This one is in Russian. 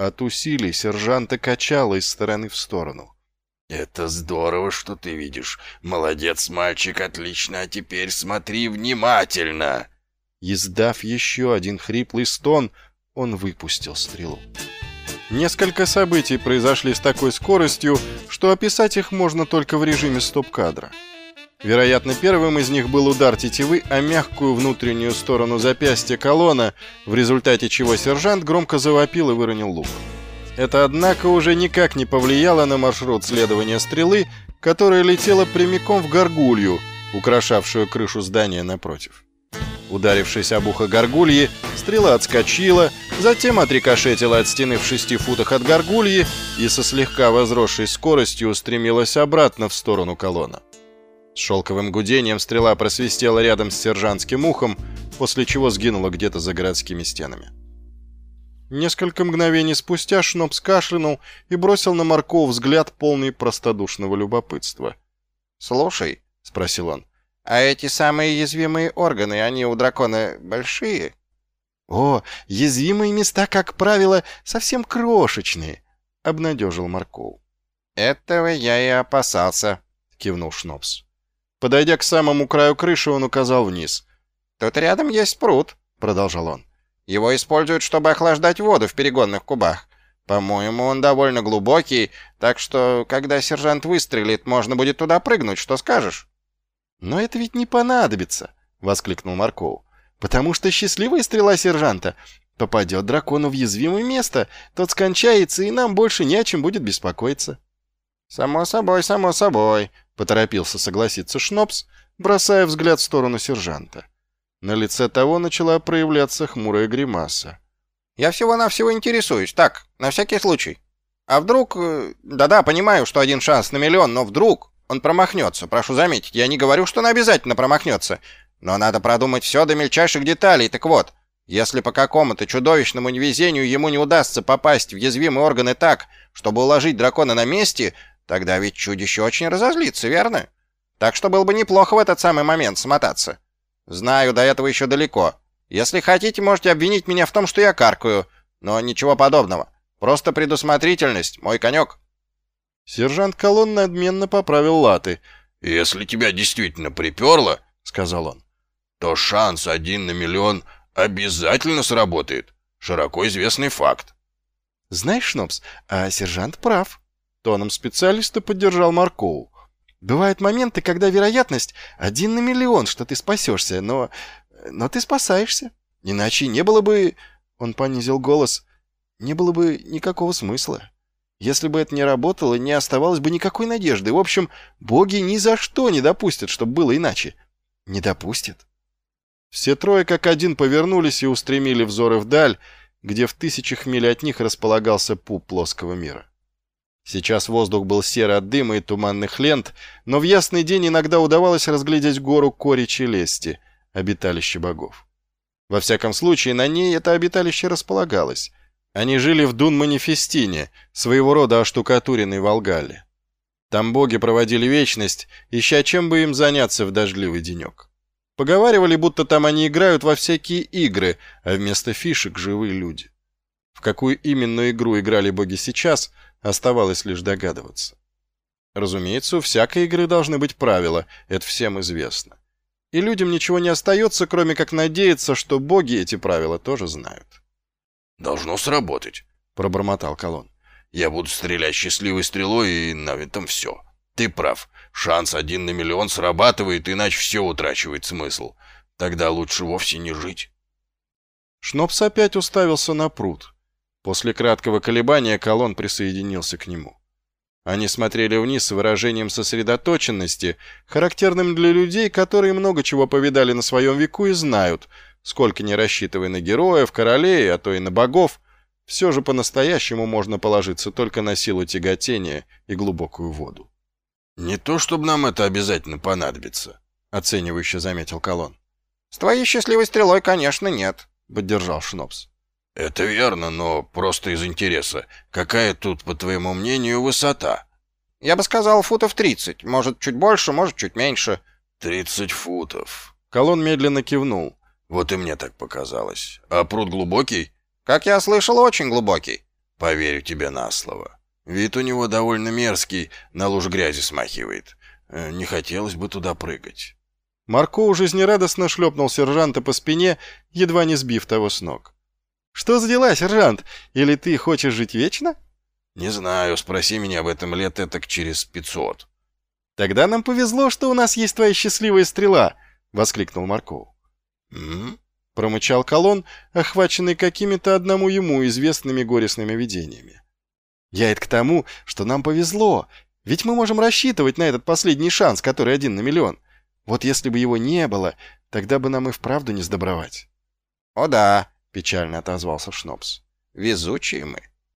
От усилий сержанта качало из стороны в сторону. «Это здорово, что ты видишь. Молодец, мальчик, отлично. А теперь смотри внимательно!» Издав еще один хриплый стон, он выпустил стрелу. Несколько событий произошли с такой скоростью, что описать их можно только в режиме стоп-кадра. Вероятно, первым из них был удар тетивы о мягкую внутреннюю сторону запястья колонна, в результате чего сержант громко завопил и выронил лук. Это, однако, уже никак не повлияло на маршрут следования стрелы, которая летела прямиком в горгулью, украшавшую крышу здания напротив. Ударившись об ухо горгульи, стрела отскочила, затем отрикошетила от стены в шести футах от горгульи и со слегка возросшей скоростью устремилась обратно в сторону колонна. С шелковым гудением стрела просвистела рядом с сержантским ухом, после чего сгинула где-то за городскими стенами. Несколько мгновений спустя Шнопс кашлянул и бросил на Маркова взгляд, полный простодушного любопытства. «Слушай», — спросил он, — «а эти самые уязвимые органы, они у дракона большие?» «О, язвимые места, как правило, совсем крошечные», — обнадежил Марков. «Этого я и опасался», — кивнул Шнопс. Подойдя к самому краю крыши, он указал вниз. «Тут рядом есть пруд», — продолжал он. «Его используют, чтобы охлаждать воду в перегонных кубах. По-моему, он довольно глубокий, так что, когда сержант выстрелит, можно будет туда прыгнуть. Что скажешь?» «Но это ведь не понадобится», — воскликнул Марков. «Потому что счастливая стрела сержанта попадет дракону в уязвимое место, тот скончается, и нам больше не о чем будет беспокоиться». «Само собой, само собой», Поторопился согласиться Шнопс, бросая взгляд в сторону сержанта. На лице того начала проявляться хмурая гримаса. «Я всего-навсего интересуюсь, так, на всякий случай. А вдруг... Э, да-да, понимаю, что один шанс на миллион, но вдруг он промахнется. Прошу заметить, я не говорю, что он обязательно промахнется. Но надо продумать все до мельчайших деталей. Так вот, если по какому-то чудовищному невезению ему не удастся попасть в язвимые органы так, чтобы уложить дракона на месте, Тогда ведь чудище очень разозлится, верно? Так что было бы неплохо в этот самый момент смотаться. Знаю, до этого еще далеко. Если хотите, можете обвинить меня в том, что я каркаю. Но ничего подобного. Просто предусмотрительность, мой конек. Сержант Колон надменно поправил латы. «Если тебя действительно приперло, — сказал он, — то шанс один на миллион обязательно сработает. Широко известный факт». «Знаешь, Шнопс, а сержант прав», Тоном специалиста поддержал Маркоу. Бывают моменты, когда вероятность один на миллион, что ты спасешься, но... но ты спасаешься. Иначе не было бы... Он понизил голос. Не было бы никакого смысла. Если бы это не работало, не оставалось бы никакой надежды. В общем, боги ни за что не допустят, чтобы было иначе. Не допустят. Все трое как один повернулись и устремили взоры вдаль, где в тысячах миль от них располагался пуп плоского мира. Сейчас воздух был серый от дыма и туманных лент, но в ясный день иногда удавалось разглядеть гору Кори Челести, обиталище богов. Во всяком случае, на ней это обиталище располагалось. Они жили в Дун-Манифестине, своего рода оштукатуренной Волгале. Там боги проводили вечность, ища чем бы им заняться в дождливый денек. Поговаривали, будто там они играют во всякие игры, а вместо фишек живые люди. В какую именно игру играли боги сейчас – Оставалось лишь догадываться. Разумеется, у всякой игры должны быть правила, это всем известно. И людям ничего не остается, кроме как надеяться, что боги эти правила тоже знают. «Должно сработать», — пробормотал Колон. «Я буду стрелять счастливой стрелой, и на этом все. Ты прав. Шанс один на миллион срабатывает, иначе все утрачивает смысл. Тогда лучше вовсе не жить». Шнопс опять уставился на пруд. После краткого колебания колонн присоединился к нему. Они смотрели вниз с выражением сосредоточенности, характерным для людей, которые много чего повидали на своем веку и знают, сколько не рассчитывая на героев, королей, а то и на богов, все же по-настоящему можно положиться только на силу тяготения и глубокую воду. «Не то, чтобы нам это обязательно понадобится», — оценивающе заметил Колон. «С твоей счастливой стрелой, конечно, нет», — поддержал Шнопс. «Это верно, но просто из интереса. Какая тут, по твоему мнению, высота?» «Я бы сказал, футов тридцать. Может, чуть больше, может, чуть меньше». «Тридцать футов». Колон медленно кивнул. «Вот и мне так показалось. А пруд глубокий?» «Как я слышал, очень глубокий». Поверю тебе на слово. Вид у него довольно мерзкий, на луж грязи смахивает. Э, не хотелось бы туда прыгать. Марко жизнерадостно шлепнул сержанта по спине, едва не сбив того с ног. «Что за дела, сержант? Или ты хочешь жить вечно?» «Не знаю, спроси меня об этом лет этак через пятьсот». «Тогда нам повезло, что у нас есть твоя счастливая стрела!» — воскликнул Марков. «М?», -м — промычал колонн, охваченный какими-то одному ему известными горестными видениями. «Я это к тому, что нам повезло, ведь мы можем рассчитывать на этот последний шанс, который один на миллион. Вот если бы его не было, тогда бы нам и вправду не сдобровать». «О да», — печально отозвался Шнопс. «Везучие мы».